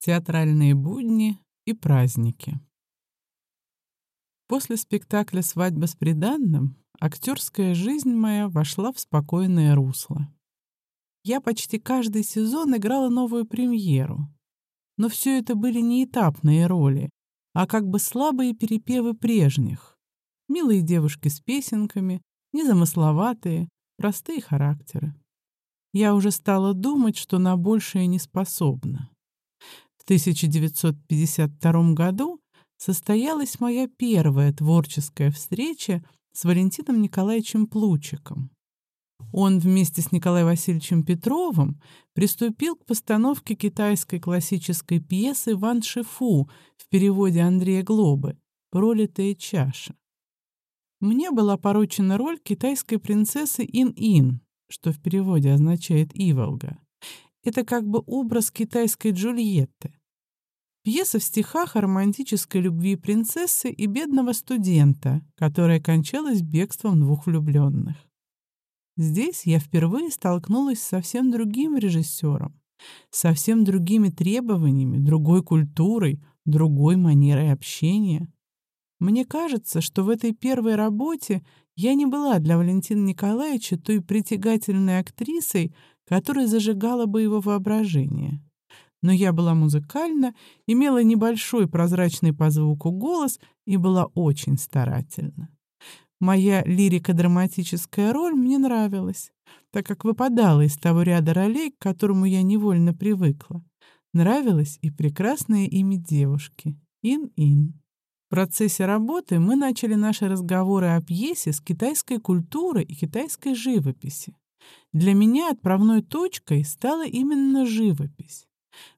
Театральные будни и праздники. После спектакля «Свадьба с приданным» актерская жизнь моя вошла в спокойное русло. Я почти каждый сезон играла новую премьеру. Но все это были не этапные роли, а как бы слабые перепевы прежних. Милые девушки с песенками, незамысловатые, простые характеры. Я уже стала думать, что на большее не способна. 1952 году состоялась моя первая творческая встреча с Валентином Николаевичем Плучиком. Он вместе с Николаем Васильевичем Петровым приступил к постановке китайской классической пьесы «Ван Шифу» в переводе Андрея Глобы «Пролитая чаша». Мне была поручена роль китайской принцессы Ин-Ин, что в переводе означает «Иволга». Это как бы образ китайской Джульетты. Пьеса в стихах о романтической любви принцессы и бедного студента, которая кончалась бегством двух влюбленных. Здесь я впервые столкнулась с совсем другим режиссером, совсем другими требованиями, другой культурой, другой манерой общения. Мне кажется, что в этой первой работе я не была для Валентина Николаевича той притягательной актрисой, которая зажигала бы его воображение но я была музыкальна, имела небольшой прозрачный по звуку голос и была очень старательна. Моя лирико-драматическая роль мне нравилась, так как выпадала из того ряда ролей, к которому я невольно привыкла. Нравилось и прекрасное имя девушки — Ин-Ин. В процессе работы мы начали наши разговоры о пьесе с китайской культуры и китайской живописи. Для меня отправной точкой стала именно живопись.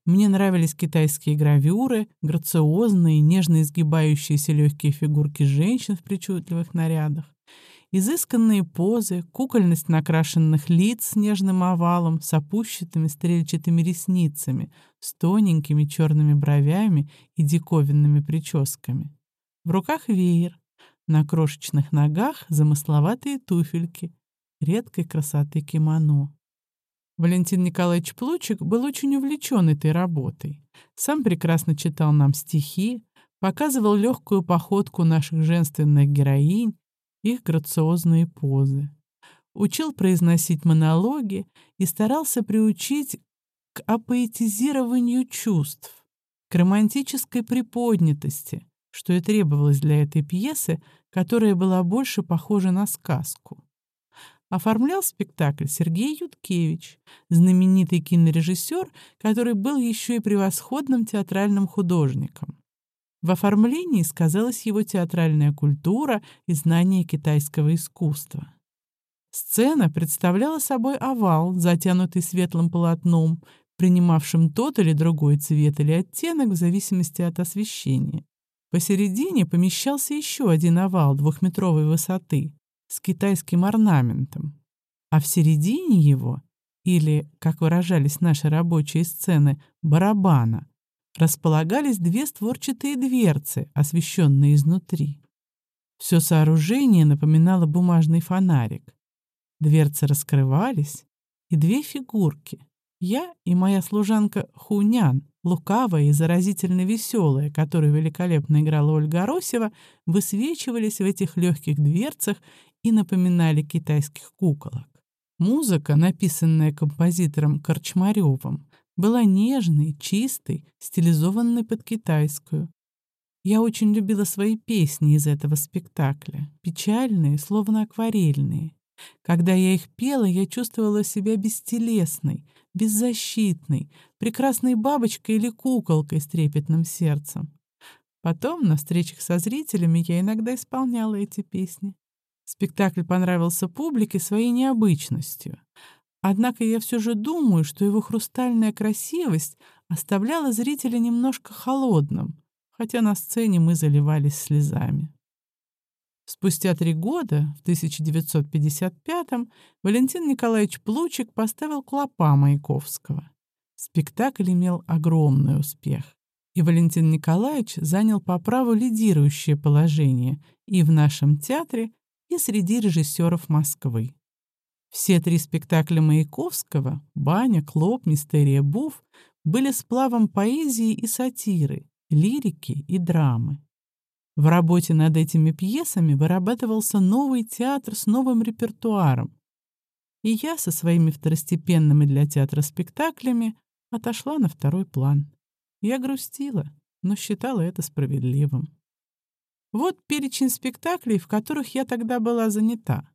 Мне нравились китайские гравюры, грациозные, нежно изгибающиеся легкие фигурки женщин в причудливых нарядах, изысканные позы, кукольность накрашенных лиц с нежным овалом, с опущенными стрельчатыми ресницами, с тоненькими черными бровями и диковинными прическами. В руках веер, на крошечных ногах замысловатые туфельки, редкой красоты кимоно. Валентин Николаевич Плучик был очень увлечен этой работой. Сам прекрасно читал нам стихи, показывал легкую походку наших женственных героинь, их грациозные позы. Учил произносить монологи и старался приучить к апоэтизированию чувств, к романтической приподнятости, что и требовалось для этой пьесы, которая была больше похожа на сказку. Оформлял спектакль Сергей Юткевич, знаменитый кинорежиссер, который был еще и превосходным театральным художником. В оформлении сказалась его театральная культура и знание китайского искусства. Сцена представляла собой овал, затянутый светлым полотном, принимавшим тот или другой цвет или оттенок в зависимости от освещения. Посередине помещался еще один овал двухметровой высоты, с китайским орнаментом, а в середине его, или, как выражались наши рабочие сцены, барабана, располагались две створчатые дверцы, освещенные изнутри. Все сооружение напоминало бумажный фонарик. Дверцы раскрывались, и две фигурки, я и моя служанка Хунян, лукавая и заразительно веселая, которую великолепно играла Ольга Аросева, высвечивались в этих легких дверцах и напоминали китайских куколок. Музыка, написанная композитором Корчмаревым, была нежной, чистой, стилизованной под китайскую. Я очень любила свои песни из этого спектакля, печальные, словно акварельные. Когда я их пела, я чувствовала себя бестелесной, беззащитной, прекрасной бабочкой или куколкой с трепетным сердцем. Потом на встречах со зрителями я иногда исполняла эти песни. Спектакль понравился публике своей необычностью. Однако я все же думаю, что его хрустальная красивость оставляла зрителя немножко холодным, хотя на сцене мы заливались слезами. Спустя три года, в 1955-м, Валентин Николаевич Плучик поставил «Клопа» Маяковского. Спектакль имел огромный успех, и Валентин Николаевич занял по праву лидирующее положение и в нашем театре, и среди режиссеров Москвы. Все три спектакля Маяковского «Баня», «Клоп», «Мистерия Буф» были сплавом поэзии и сатиры, лирики и драмы. В работе над этими пьесами вырабатывался новый театр с новым репертуаром. И я со своими второстепенными для театра спектаклями отошла на второй план. Я грустила, но считала это справедливым. Вот перечень спектаклей, в которых я тогда была занята.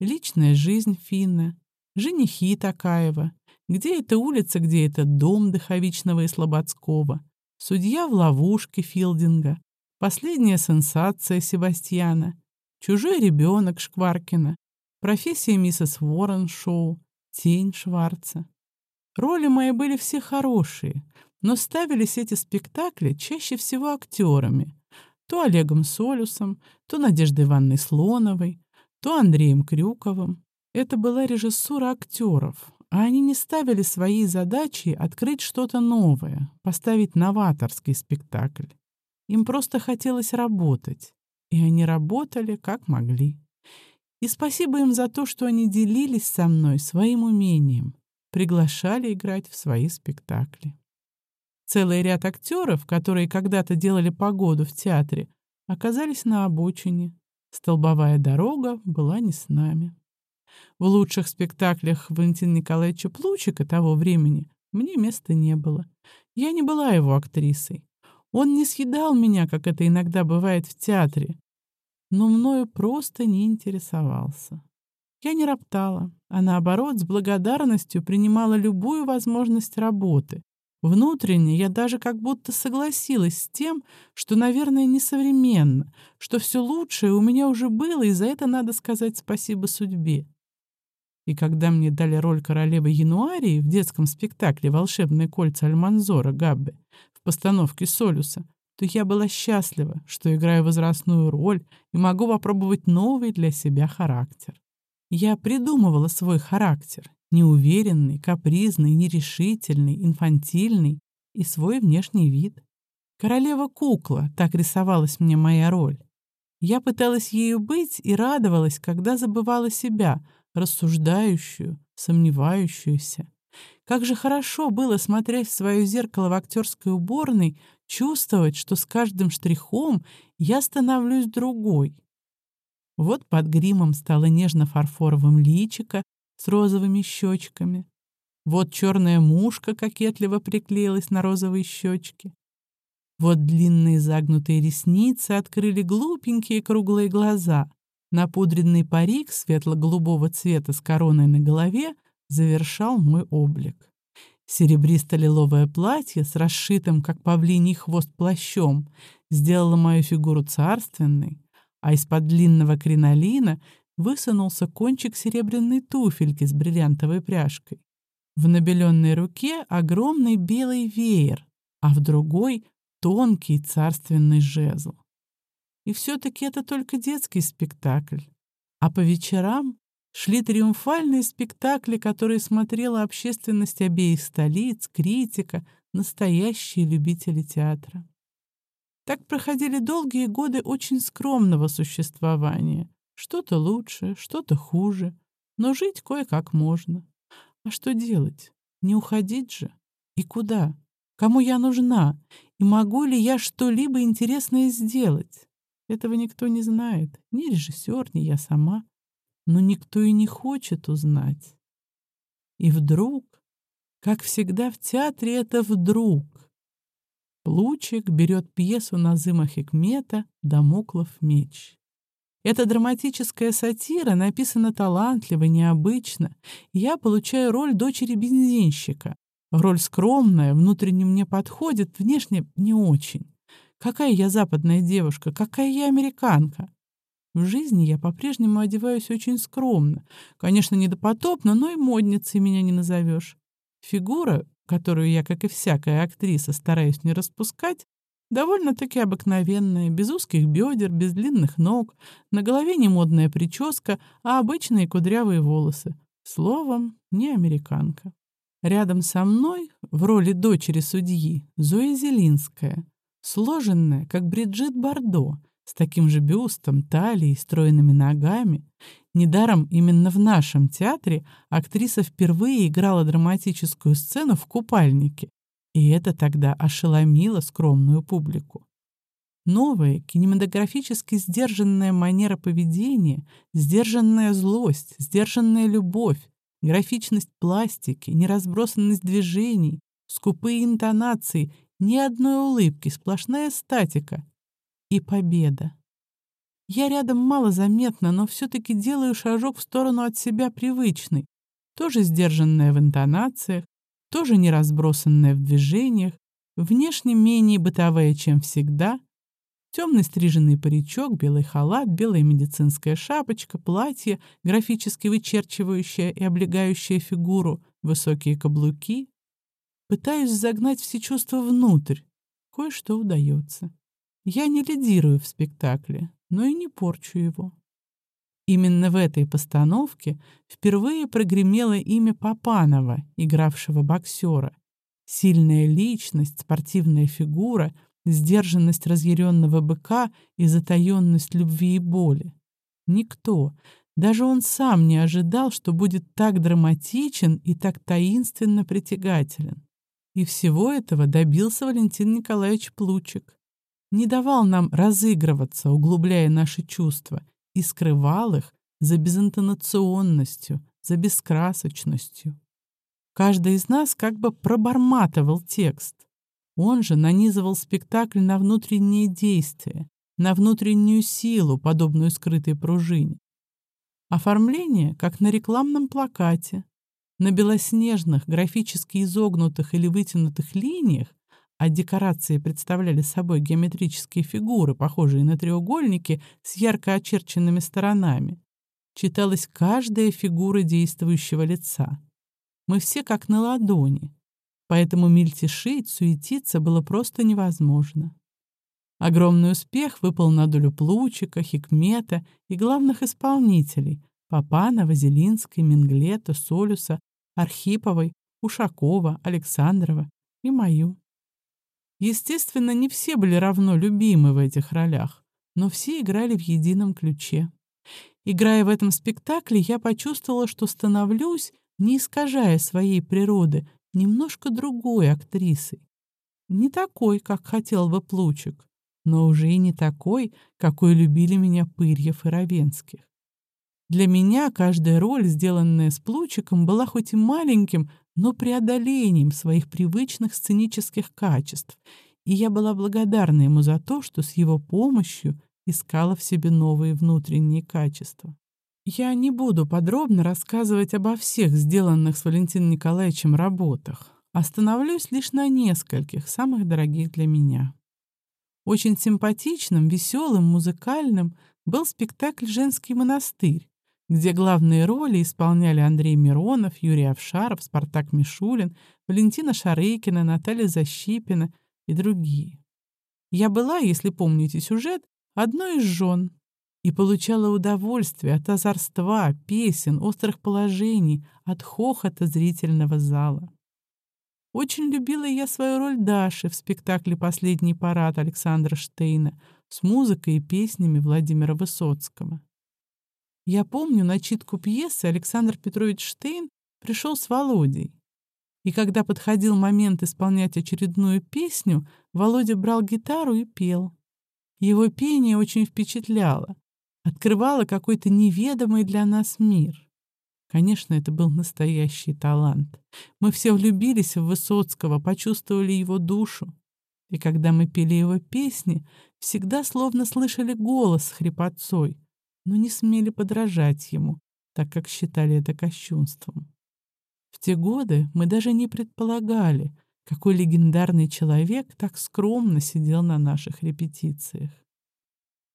Личная жизнь Финна, женихи Такаева, где эта улица, где этот дом Дыховичного и Слободского, судья в ловушке Филдинга, последняя сенсация Себастьяна, чужой ребенок Шкваркина, профессия миссис Уоррен Шоу, тень Шварца. Роли мои были все хорошие, но ставились эти спектакли чаще всего актерами. То Олегом Солюсом, то Надеждой Ивановной Слоновой, то Андреем Крюковым. Это была режиссура актеров, а они не ставили своей задачей открыть что-то новое, поставить новаторский спектакль. Им просто хотелось работать, и они работали как могли. И спасибо им за то, что они делились со мной своим умением, приглашали играть в свои спектакли. Целый ряд актеров, которые когда-то делали погоду в театре, оказались на обочине. Столбовая дорога была не с нами. В лучших спектаклях Валентина Николаевича Плучика того времени мне места не было. Я не была его актрисой. Он не съедал меня, как это иногда бывает в театре, но мною просто не интересовался. Я не роптала, а наоборот с благодарностью принимала любую возможность работы. Внутренне я даже как будто согласилась с тем, что, наверное, несовременно, что все лучшее у меня уже было, и за это надо сказать спасибо судьбе. И когда мне дали роль королевы Януарии в детском спектакле «Волшебные кольца Альманзора» Габбе в постановке Солюса, то я была счастлива, что играю возрастную роль и могу попробовать новый для себя характер. Я придумывала свой характер, неуверенный, капризный, нерешительный, инфантильный и свой внешний вид. Королева-кукла, так рисовалась мне моя роль. Я пыталась ею быть и радовалась, когда забывала себя, рассуждающую, сомневающуюся. Как же хорошо было, смотреть в свое зеркало в актерской уборной, чувствовать, что с каждым штрихом я становлюсь другой, вот под гримом стало нежно-фарфоровым личико с розовыми щечками. Вот черная мушка кокетливо приклеилась на розовые щечки. Вот длинные загнутые ресницы открыли глупенькие круглые глаза. Напудренный парик светло-голубого цвета с короной на голове завершал мой облик. Серебристо-лиловое платье с расшитым, как павлиний хвост, плащом сделало мою фигуру царственной, а из-под длинного кринолина высунулся кончик серебряной туфельки с бриллиантовой пряжкой. В набеленной руке огромный белый веер, а в другой — тонкий царственный жезл. И все-таки это только детский спектакль. А по вечерам шли триумфальные спектакли, которые смотрела общественность обеих столиц, критика, настоящие любители театра. Так проходили долгие годы очень скромного существования. Что-то лучше, что-то хуже, но жить кое-как можно. А что делать? Не уходить же? И куда? Кому я нужна? И могу ли я что-либо интересное сделать? Этого никто не знает, ни режиссер, ни я сама. Но никто и не хочет узнать. И вдруг, как всегда в театре, это вдруг, Плучик берет пьесу Назыма Хикмета «Дамоклов меч». Эта драматическая сатира написана талантливо, необычно. Я получаю роль дочери бензинщика. Роль скромная, внутренне мне подходит, внешне не очень. Какая я западная девушка, какая я американка. В жизни я по-прежнему одеваюсь очень скромно. Конечно, не допотопно, но и модницей меня не назовешь. Фигура которую я, как и всякая актриса, стараюсь не распускать, довольно-таки обыкновенная, без узких бедер, без длинных ног, на голове не модная прическа, а обычные кудрявые волосы. Словом, не американка. Рядом со мной, в роли дочери судьи, Зоя Зелинская, сложенная, как Бриджит Бардо, с таким же бюстом, талией, стройными ногами. Недаром именно в нашем театре актриса впервые играла драматическую сцену в купальнике, И это тогда ошеломило скромную публику. Новая, кинематографически сдержанная манера поведения, сдержанная злость, сдержанная любовь, графичность пластики, неразбросанность движений, скупые интонации, ни одной улыбки, сплошная статика и победа. Я рядом мало заметно, но все-таки делаю шажок в сторону от себя привычный, тоже сдержанная в интонациях, тоже не разбросанная в движениях, внешне менее бытовая, чем всегда, темный стриженный паричок, белый халат, белая медицинская шапочка, платье, графически вычерчивающее и облегающее фигуру, высокие каблуки. Пытаюсь загнать все чувства внутрь. Кое-что удается. Я не лидирую в спектакле, но и не порчу его. Именно в этой постановке впервые прогремело имя Папанова, игравшего боксера. Сильная личность, спортивная фигура, сдержанность разъяренного быка и затаенность любви и боли. Никто, даже он сам не ожидал, что будет так драматичен и так таинственно притягателен. И всего этого добился Валентин Николаевич Плучик. Не давал нам разыгрываться, углубляя наши чувства — и скрывал их за безинтонационностью, за бескрасочностью. Каждый из нас как бы проборматывал текст. Он же нанизывал спектакль на внутреннее действие, на внутреннюю силу, подобную скрытой пружине. Оформление, как на рекламном плакате. На белоснежных, графически изогнутых или вытянутых линиях а декорации представляли собой геометрические фигуры, похожие на треугольники с ярко очерченными сторонами. Читалась каждая фигура действующего лица. Мы все как на ладони, поэтому мельтешить, суетиться было просто невозможно. Огромный успех выпал на долю Плучика, Хикмета и главных исполнителей — Папанова, Зелинской, Менглета, Солюса, Архиповой, Ушакова, Александрова и мою. Естественно, не все были равно любимы в этих ролях, но все играли в едином ключе. Играя в этом спектакле, я почувствовала, что становлюсь, не искажая своей природы, немножко другой актрисой. Не такой, как хотел бы Плучик, но уже и не такой, какой любили меня Пырьев и Равенских. Для меня каждая роль, сделанная с Плучиком, была хоть и маленьким, но преодолением своих привычных сценических качеств, и я была благодарна ему за то, что с его помощью искала в себе новые внутренние качества. Я не буду подробно рассказывать обо всех сделанных с Валентином Николаевичем работах, остановлюсь лишь на нескольких, самых дорогих для меня. Очень симпатичным, веселым, музыкальным был спектакль «Женский монастырь», где главные роли исполняли Андрей Миронов, Юрий Овшаров, Спартак Мишулин, Валентина Шарыкина, Наталья Защипина и другие. Я была, если помните сюжет, одной из жен и получала удовольствие от озорства, песен, острых положений, от хохота зрительного зала. Очень любила я свою роль Даши в спектакле «Последний парад» Александра Штейна с музыкой и песнями Владимира Высоцкого. Я помню начитку пьесы Александр Петрович Штейн пришел с Володей. И когда подходил момент исполнять очередную песню, Володя брал гитару и пел. Его пение очень впечатляло, открывало какой-то неведомый для нас мир. Конечно, это был настоящий талант. Мы все влюбились в Высоцкого, почувствовали его душу. И когда мы пели его песни, всегда словно слышали голос хрипотцой — но не смели подражать ему, так как считали это кощунством. В те годы мы даже не предполагали, какой легендарный человек так скромно сидел на наших репетициях.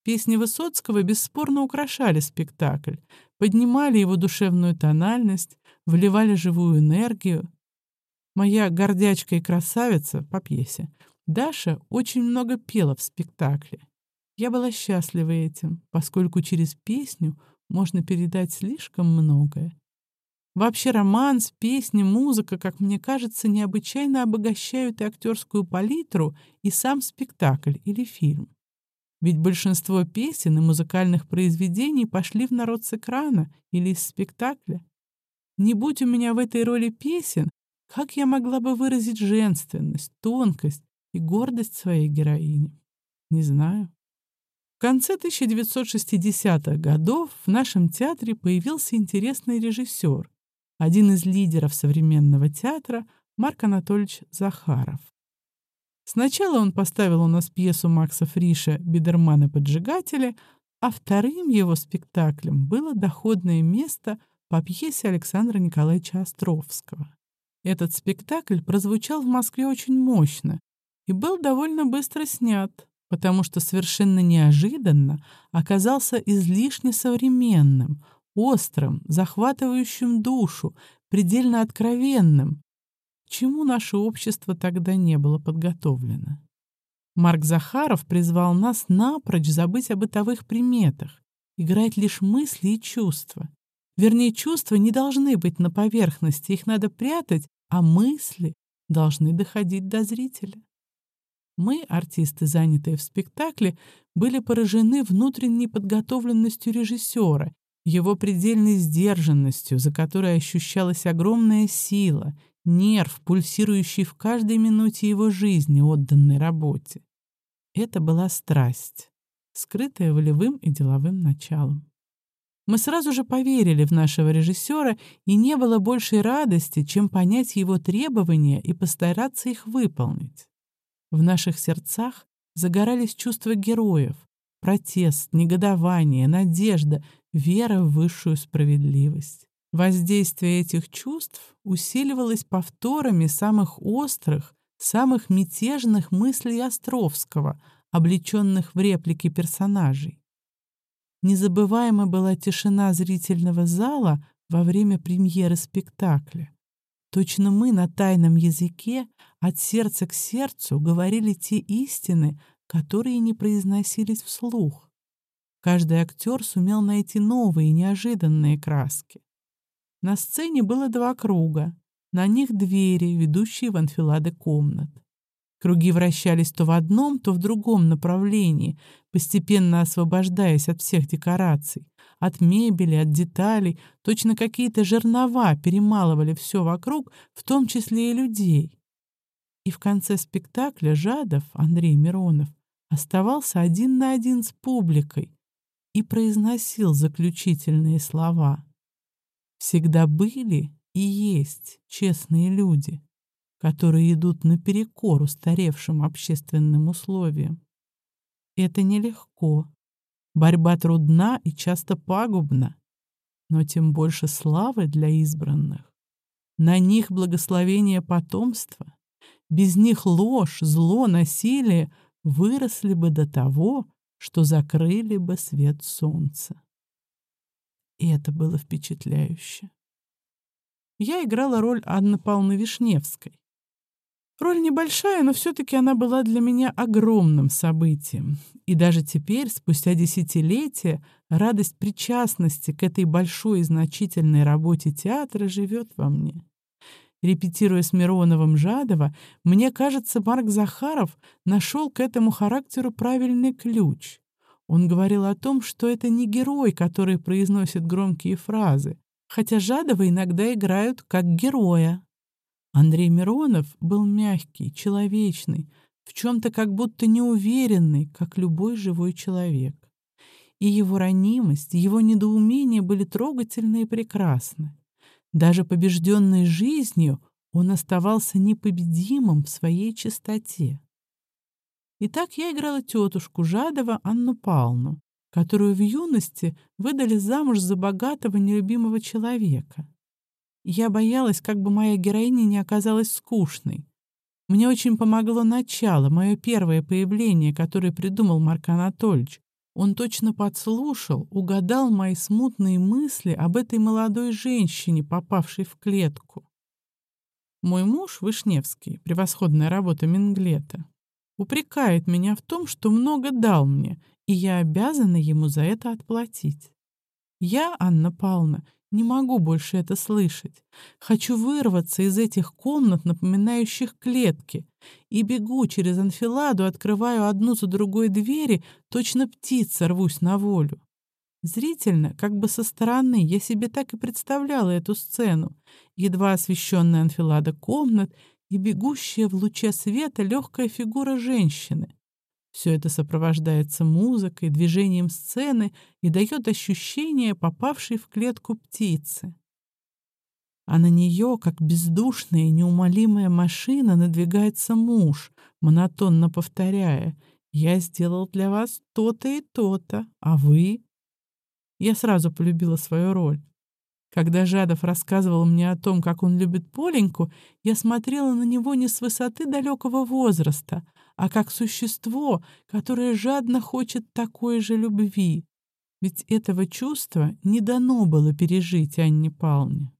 Песни Высоцкого бесспорно украшали спектакль, поднимали его душевную тональность, вливали живую энергию. Моя гордячка и красавица по пьесе Даша очень много пела в спектакле. Я была счастлива этим, поскольку через песню можно передать слишком многое. Вообще романс, песни, музыка, как мне кажется, необычайно обогащают и актерскую палитру, и сам спектакль или фильм. Ведь большинство песен и музыкальных произведений пошли в народ с экрана или из спектакля. Не будь у меня в этой роли песен, Как я могла бы выразить женственность, тонкость и гордость своей героини? Не знаю. В конце 1960-х годов в нашем театре появился интересный режиссер, один из лидеров современного театра Марк Анатольевич Захаров. Сначала он поставил у нас пьесу Макса Фриша «Бидерманы поджигатели», а вторым его спектаклем было доходное место по пьесе Александра Николаевича Островского. Этот спектакль прозвучал в Москве очень мощно и был довольно быстро снят, потому что совершенно неожиданно оказался излишне современным, острым, захватывающим душу, предельно откровенным, чему наше общество тогда не было подготовлено. Марк Захаров призвал нас напрочь забыть о бытовых приметах, играть лишь мысли и чувства. Вернее, чувства не должны быть на поверхности, их надо прятать, а мысли должны доходить до зрителя. Мы, артисты, занятые в спектакле, были поражены внутренней подготовленностью режиссера, его предельной сдержанностью, за которой ощущалась огромная сила, нерв, пульсирующий в каждой минуте его жизни, отданной работе. Это была страсть, скрытая волевым и деловым началом. Мы сразу же поверили в нашего режиссера, и не было большей радости, чем понять его требования и постараться их выполнить. В наших сердцах загорались чувства героев, протест, негодование, надежда, вера в высшую справедливость. Воздействие этих чувств усиливалось повторами самых острых, самых мятежных мыслей Островского, облеченных в реплики персонажей. Незабываема была тишина зрительного зала во время премьеры спектакля. Точно мы на тайном языке от сердца к сердцу говорили те истины, которые не произносились вслух. Каждый актер сумел найти новые, неожиданные краски. На сцене было два круга, на них двери, ведущие в анфилады комнат. Круги вращались то в одном, то в другом направлении, постепенно освобождаясь от всех декораций, от мебели, от деталей. Точно какие-то жернова перемалывали все вокруг, в том числе и людей. И в конце спектакля Жадов, Андрей Миронов, оставался один на один с публикой и произносил заключительные слова. «Всегда были и есть честные люди» которые идут наперекор устаревшим общественным условиям. Это нелегко. Борьба трудна и часто пагубна, но тем больше славы для избранных. На них благословение потомства. Без них ложь, зло, насилие выросли бы до того, что закрыли бы свет солнца. И это было впечатляюще. Я играла роль Анны Павловны Вишневской, Роль небольшая, но все-таки она была для меня огромным событием. И даже теперь, спустя десятилетия, радость причастности к этой большой и значительной работе театра живет во мне. Репетируя с Мироновым Жадова, мне кажется, Марк Захаров нашел к этому характеру правильный ключ. Он говорил о том, что это не герой, который произносит громкие фразы, хотя Жадова иногда играют как героя. Андрей Миронов был мягкий, человечный, в чем-то как будто неуверенный, как любой живой человек. И его ранимость, его недоумение были трогательны и прекрасны. Даже побежденный жизнью, он оставался непобедимым в своей чистоте. Итак, я играла тетушку Жадова Анну Павловну, которую в юности выдали замуж за богатого нелюбимого человека. Я боялась, как бы моя героиня не оказалась скучной. Мне очень помогло начало, мое первое появление, которое придумал Марк Анатольевич. Он точно подслушал, угадал мои смутные мысли об этой молодой женщине, попавшей в клетку. Мой муж, Вышневский, превосходная работа Минглета, упрекает меня в том, что много дал мне, и я обязана ему за это отплатить. Я, Анна Павловна, не могу больше это слышать. Хочу вырваться из этих комнат, напоминающих клетки, и бегу через анфиладу, открываю одну за другой двери, точно птица рвусь на волю. Зрительно, как бы со стороны, я себе так и представляла эту сцену. Едва освещенная анфилада комнат и бегущая в луче света легкая фигура женщины. Все это сопровождается музыкой, движением сцены и дает ощущение попавшей в клетку птицы. А на нее, как бездушная и неумолимая машина, надвигается муж, монотонно повторяя «Я сделал для вас то-то и то-то, а вы?» Я сразу полюбила свою роль. Когда Жадов рассказывал мне о том, как он любит Поленьку, я смотрела на него не с высоты далекого возраста, а как существо, которое жадно хочет такой же любви. Ведь этого чувства не дано было пережить Анне Павловне.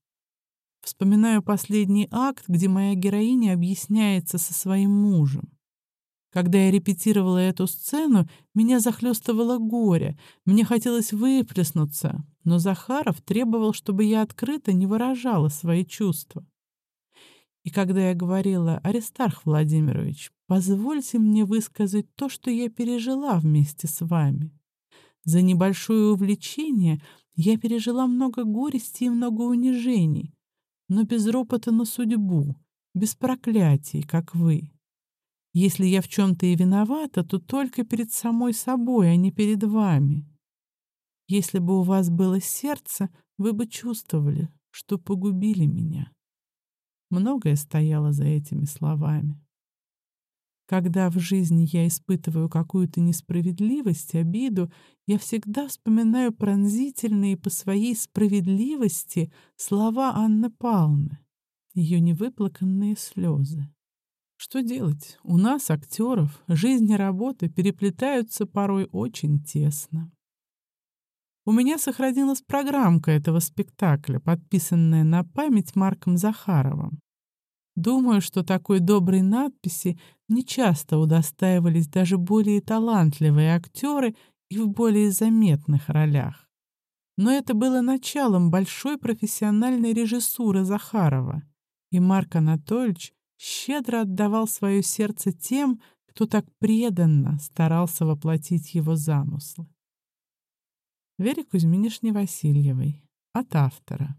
Вспоминаю последний акт, где моя героиня объясняется со своим мужем. Когда я репетировала эту сцену, меня захлестывало горе, мне хотелось выплеснуться, но Захаров требовал, чтобы я открыто не выражала свои чувства. И когда я говорила, Аристарх Владимирович, позвольте мне высказать то, что я пережила вместе с вами. За небольшое увлечение я пережила много горести и много унижений, но без ропота на судьбу, без проклятий, как вы. Если я в чем-то и виновата, то только перед самой собой, а не перед вами. Если бы у вас было сердце, вы бы чувствовали, что погубили меня. Многое стояло за этими словами. Когда в жизни я испытываю какую-то несправедливость, обиду, я всегда вспоминаю пронзительные по своей справедливости слова Анны Павловны, ее невыплаканные слезы. Что делать? У нас, актеров, жизнь и работа переплетаются порой очень тесно. У меня сохранилась программка этого спектакля, подписанная на память Марком Захаровым. Думаю, что такой доброй надписи нечасто удостаивались даже более талантливые актеры и в более заметных ролях. Но это было началом большой профессиональной режиссуры Захарова, и Марк Анатольевич щедро отдавал свое сердце тем, кто так преданно старался воплотить его замыслы. Вере Кузьминишне Васильевой. От автора.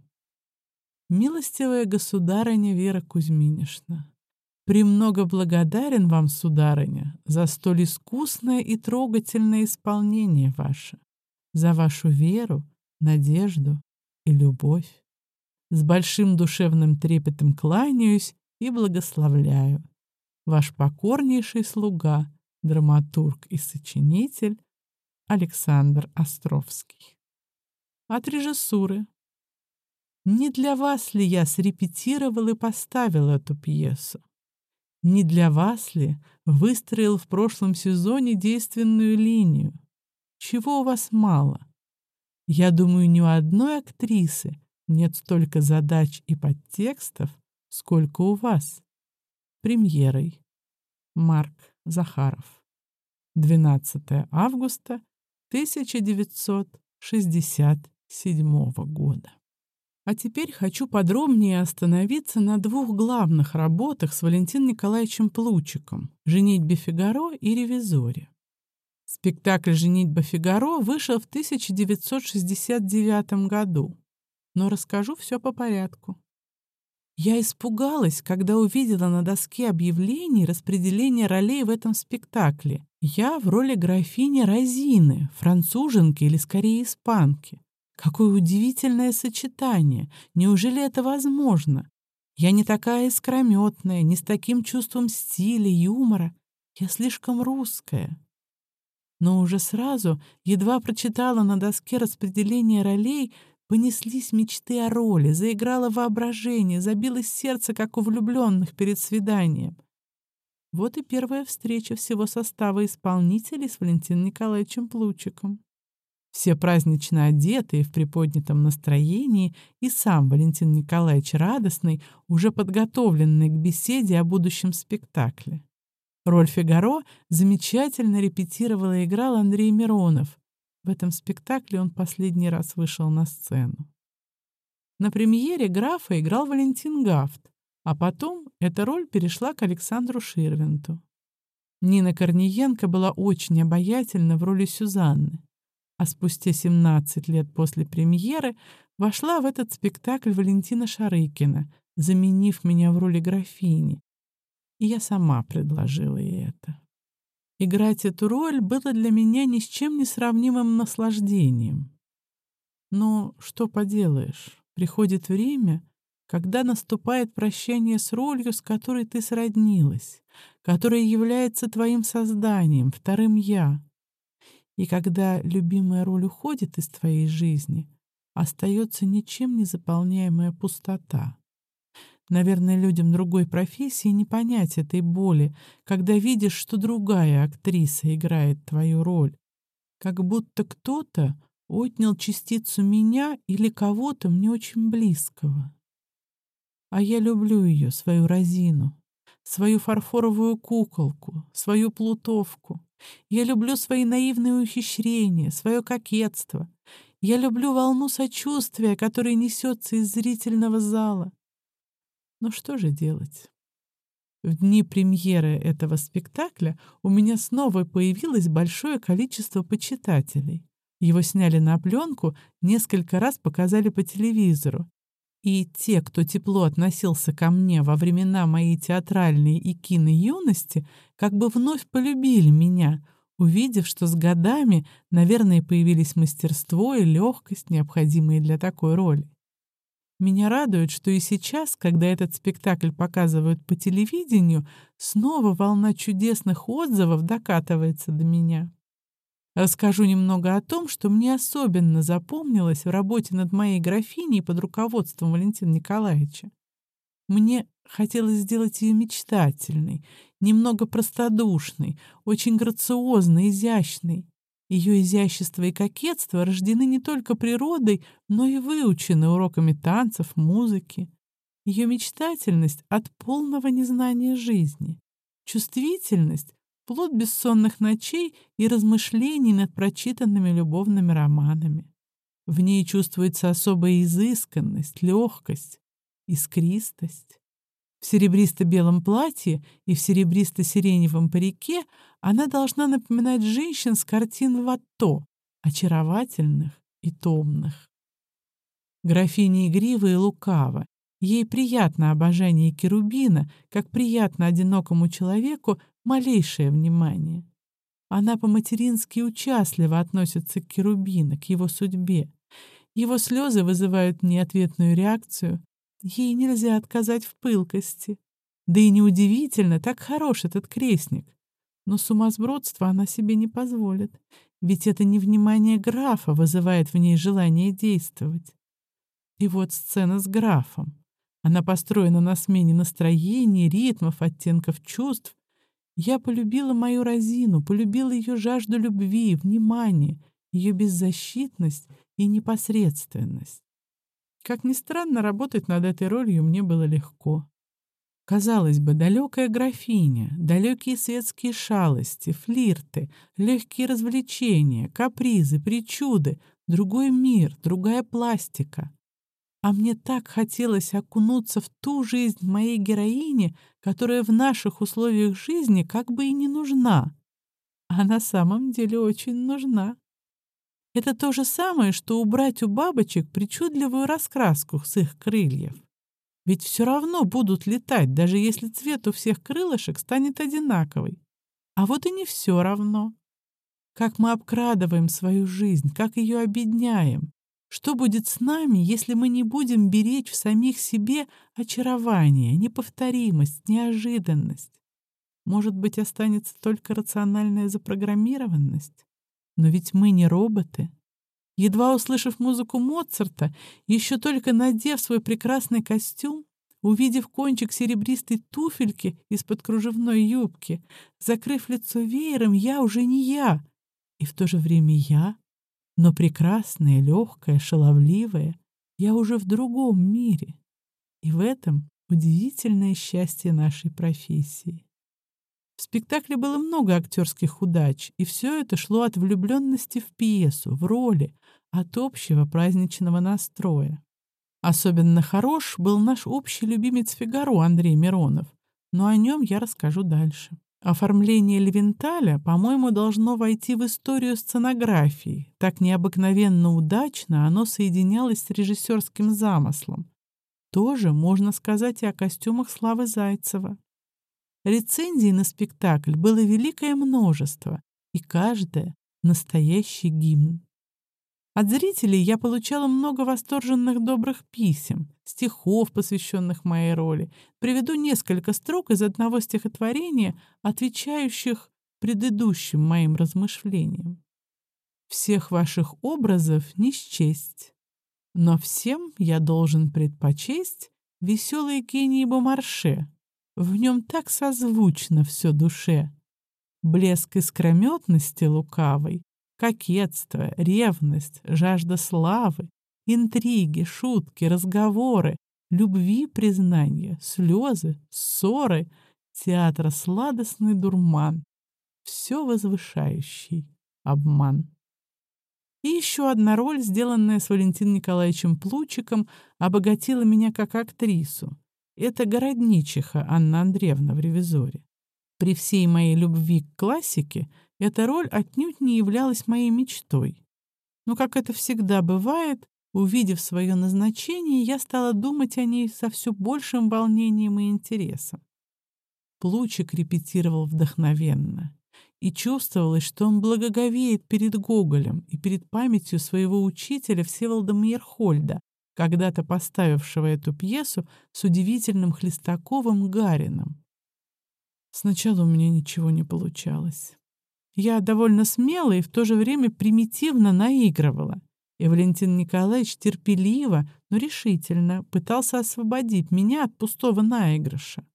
Милостивая государыня Вера Кузьминишна, премного благодарен вам, сударыня, за столь искусное и трогательное исполнение ваше, за вашу веру, надежду и любовь. С большим душевным трепетом кланяюсь и благословляю. Ваш покорнейший слуга, драматург и сочинитель Александр Островский. От режиссуры. Не для вас ли я срепетировал и поставил эту пьесу? Не для вас ли выстроил в прошлом сезоне действенную линию? Чего у вас мало? Я думаю, ни у одной актрисы нет столько задач и подтекстов, Сколько у вас? Премьерой. Марк Захаров. 12 августа 1967 года. А теперь хочу подробнее остановиться на двух главных работах с Валентином Николаевичем Плучиком «Женитьбе Фигаро» и «Ревизоре». Спектакль «Женитьба Фигаро» вышел в 1969 году, но расскажу все по порядку. Я испугалась, когда увидела на доске объявлений распределение ролей в этом спектакле. Я в роли графини Розины, француженки или скорее испанки. Какое удивительное сочетание! Неужели это возможно? Я не такая искрометная, не с таким чувством стиля, юмора. Я слишком русская. Но уже сразу, едва прочитала на доске распределение ролей, Понеслись мечты о роли, заиграло воображение, забилось сердце, как у влюбленных перед свиданием. Вот и первая встреча всего состава исполнителей с Валентином Николаевичем Плучиком. Все празднично одетые, в приподнятом настроении, и сам Валентин Николаевич радостный, уже подготовленный к беседе о будущем спектакле. Роль Фигаро замечательно репетировал и играл Андрей Миронов, в этом спектакле он последний раз вышел на сцену. На премьере графа играл Валентин Гафт, а потом эта роль перешла к Александру Ширвинту. Нина Корниенко была очень обаятельна в роли Сюзанны. А спустя 17 лет после премьеры вошла в этот спектакль Валентина Шарыкина, заменив меня в роли графини. И я сама предложила ей это. Играть эту роль было для меня ни с чем не сравнимым наслаждением. Но что поделаешь, приходит время, когда наступает прощание с ролью, с которой ты сроднилась, которая является твоим созданием, вторым «я». И когда любимая роль уходит из твоей жизни, остается ничем не заполняемая пустота. Наверное, людям другой профессии не понять этой боли, когда видишь, что другая актриса играет твою роль, как будто кто-то отнял частицу меня или кого-то мне очень близкого. А я люблю ее, свою Розину, свою фарфоровую куколку, свою плутовку. Я люблю свои наивные ухищрения, свое кокетство. Я люблю волну сочувствия, которая несется из зрительного зала. Но что же делать? В дни премьеры этого спектакля у меня снова появилось большое количество почитателей. Его сняли на пленку, несколько раз показали по телевизору. И те, кто тепло относился ко мне во времена моей театральной и кино-юности, как бы вновь полюбили меня, увидев, что с годами, наверное, появились мастерство и легкость, необходимые для такой роли. Меня радует, что и сейчас, когда этот спектакль показывают по телевидению, снова волна чудесных отзывов докатывается до меня. Расскажу немного о том, что мне особенно запомнилось в работе над моей графиней под руководством Валентина Николаевича. Мне хотелось сделать ее мечтательной, немного простодушной, очень грациозной, изящной. Ее изящество и кокетство рождены не только природой, но и выучены уроками танцев, музыки. Ее мечтательность от полного незнания жизни. Чувствительность плод бессонных ночей и размышлений над прочитанными любовными романами. В ней чувствуется особая изысканность, легкость, искристость. В серебристо-белом платье и в серебристо-сиреневом парике она должна напоминать женщин с картин Ватто, очаровательных и томных. Графиня игрива и лукава. Ей приятно обожание Керубина, как приятно одинокому человеку малейшее внимание. Она по-матерински участливо относится к Керубина, к его судьбе. Его слезы вызывают неответную реакцию. Ей нельзя отказать в пылкости. Да и неудивительно, так хорош этот крестник. Но сумасбродство она себе не позволит, ведь это невнимание графа вызывает в ней желание действовать. И вот сцена с графом. Она построена на смене настроений, ритмов, оттенков чувств, я полюбила мою Розину, полюбила ее жажду любви, внимания, ее беззащитность и непосредственность. Как ни странно, работать над этой ролью мне было легко. Казалось бы, далекая графиня, далекие светские шалости, флирты, легкие развлечения, капризы, причуды, другой мир, другая пластика. А мне так хотелось окунуться в ту жизнь моей героини, которая в наших условиях жизни как бы и не нужна. А на самом деле очень нужна. Это то же самое, что убрать у бабочек причудливую раскраску с их крыльев. Ведь все равно будут летать, даже если цвет у всех крылышек станет одинаковый. А вот и не все равно. Как мы обкрадываем свою жизнь, как ее обедняем, что будет с нами, если мы не будем беречь в самих себе очарование, неповторимость, неожиданность? Может быть, останется только рациональная запрограммированность? Но ведь мы не роботы. Едва услышав музыку Моцарта, еще только надев свой прекрасный костюм, увидев кончик серебристой туфельки из-под кружевной юбки, закрыв лицо веером, я уже не я, и в то же время я но прекрасная, легкая, шаловливая, я уже в другом мире. И в этом удивительное счастье нашей профессии. В спектакле было много актерских удач, и все это шло от влюбленности в пьесу, в роли, от общего праздничного настроя. Особенно хорош был наш общий любимец Фигаро Андрей Миронов, но о нем я расскажу дальше. Оформление Левенталя, по-моему, должно войти в историю сценографии. Так необыкновенно удачно оно соединялось с режиссерским замыслом. Тоже можно сказать и о костюмах Славы Зайцева. Рецензий на спектакль было великое множество, и каждая — настоящий гимн. От зрителей я получала много восторженных добрых писем, стихов, посвященных моей роли. Приведу несколько строк из одного стихотворения, отвечающих предыдущим моим размышлениям. «Всех ваших образов не счесть, но всем я должен предпочесть веселый гений Бомарше. В нем так созвучно все душе. Блеск искрометности лукавой, Кокетство, ревность, жажда славы, интриги, шутки, разговоры, любви признания, слезы, ссоры, театра сладостный дурман, все возвышающий обман. И еще одна роль, сделанная с Валентином Николаевичем Плучиком, обогатила меня как актрису. Это городничиха Анна Андреевна в «Ревизоре». При всей моей любви к классике эта роль отнюдь не являлась моей мечтой. Но, как это всегда бывает, увидев свое назначение, я стала думать о ней со все большим волнением и интересом. Плучик репетировал вдохновенно, и чувствовалось, что он благоговеет перед Гоголем и перед памятью своего учителя Всеволода Мейерхольда, когда-то поставившего эту пьесу с удивительным Хлестаковым Гарином. Сначала у меня ничего не получалось. Я довольно смело и в то же время примитивно наигрывала. И Валентин Николаевич терпеливо, но решительно пытался освободить меня от пустого наигрыша.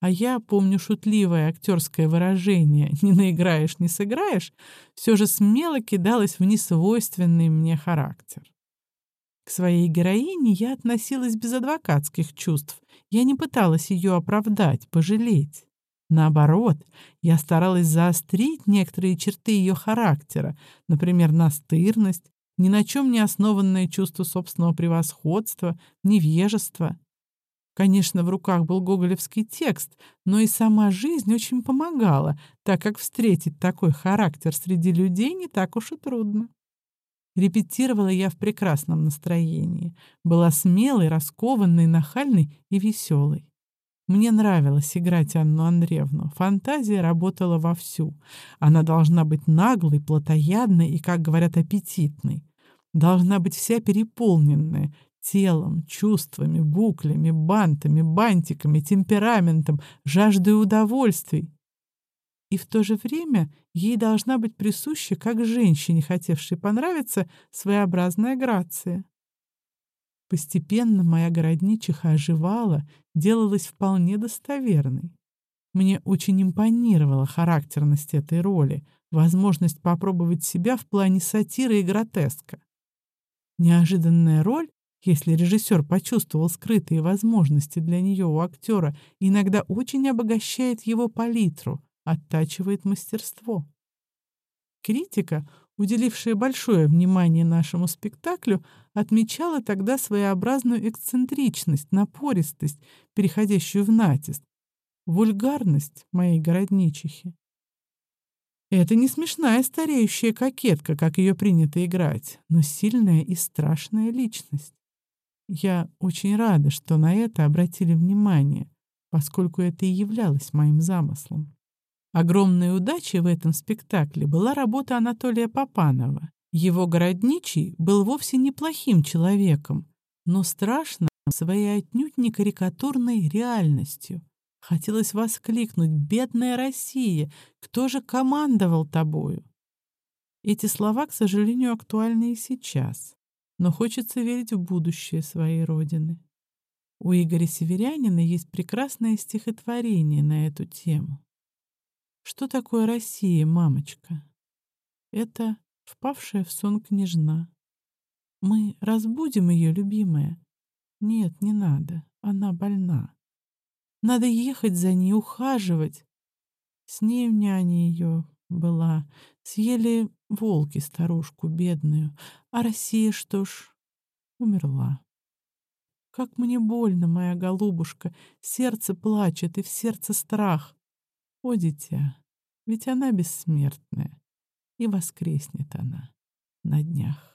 А я, помню шутливое актерское выражение «не наиграешь, не сыграешь», все же смело кидалась в несвойственный мне характер. К своей героине я относилась без адвокатских чувств. Я не пыталась ее оправдать, пожалеть. Наоборот, я старалась заострить некоторые черты ее характера, например, настырность, ни на чем не основанное чувство собственного превосходства, невежество. Конечно, в руках был гоголевский текст, но и сама жизнь очень помогала, так как встретить такой характер среди людей не так уж и трудно. Репетировала я в прекрасном настроении, была смелой, раскованной, нахальной и веселой. Мне нравилось играть Анну Андреевну. Фантазия работала вовсю. Она должна быть наглой, плотоядной и, как говорят, аппетитной. Должна быть вся переполненная телом, чувствами, буклями, бантами, бантиками, темпераментом, жаждой удовольствий. И в то же время ей должна быть присуща, как женщине, хотевшей понравиться, своеобразная грация. Постепенно моя городничиха оживала, делалась вполне достоверной. Мне очень импонировала характерность этой роли, возможность попробовать себя в плане сатиры и гротеска. Неожиданная роль, если режиссер почувствовал скрытые возможности для нее у актера, иногда очень обогащает его палитру, оттачивает мастерство. Критика уделившая большое внимание нашему спектаклю, отмечала тогда своеобразную эксцентричность, напористость, переходящую в натиск, вульгарность моей городничихи. Это не смешная стареющая кокетка, как ее принято играть, но сильная и страшная личность. Я очень рада, что на это обратили внимание, поскольку это и являлось моим замыслом. Огромной удачей в этом спектакле была работа Анатолия Попанова. Его городничий был вовсе неплохим человеком, но страшно своей отнюдь не карикатурной реальностью. Хотелось воскликнуть «Бедная Россия! Кто же командовал тобою?» Эти слова, к сожалению, актуальны и сейчас, но хочется верить в будущее своей Родины. У Игоря Северянина есть прекрасное стихотворение на эту тему. Что такое Россия, мамочка? Это впавшая в сон княжна. Мы разбудим ее, любимая. Нет, не надо, она больна. Надо ехать за ней, ухаживать. С ней в няне ее была. Съели волки старушку бедную. А Россия, что ж, умерла. Как мне больно, моя голубушка. Сердце плачет, и в сердце страх. О, дитя, ведь она бессмертная, и воскреснет она на днях.